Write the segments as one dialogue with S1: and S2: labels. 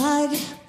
S1: like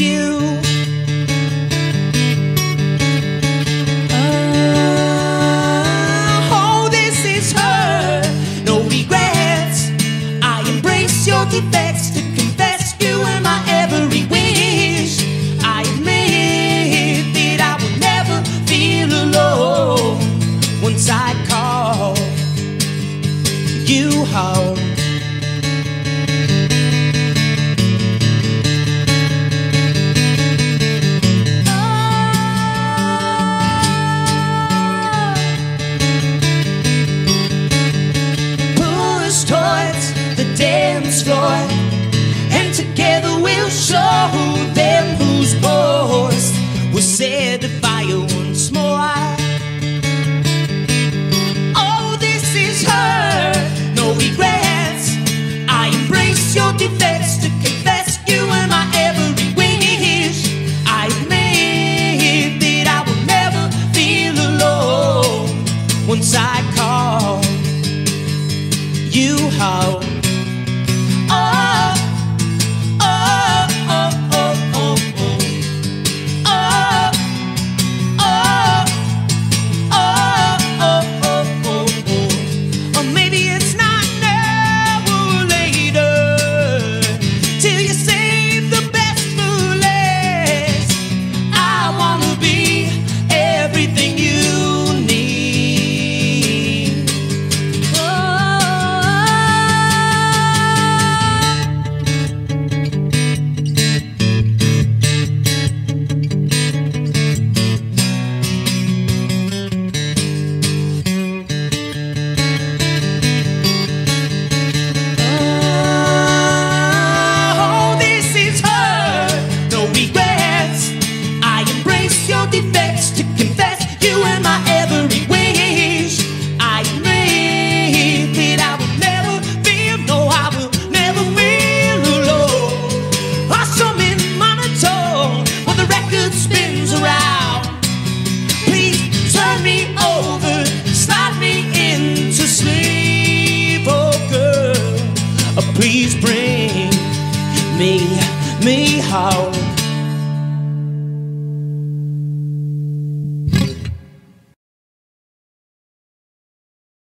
S1: you.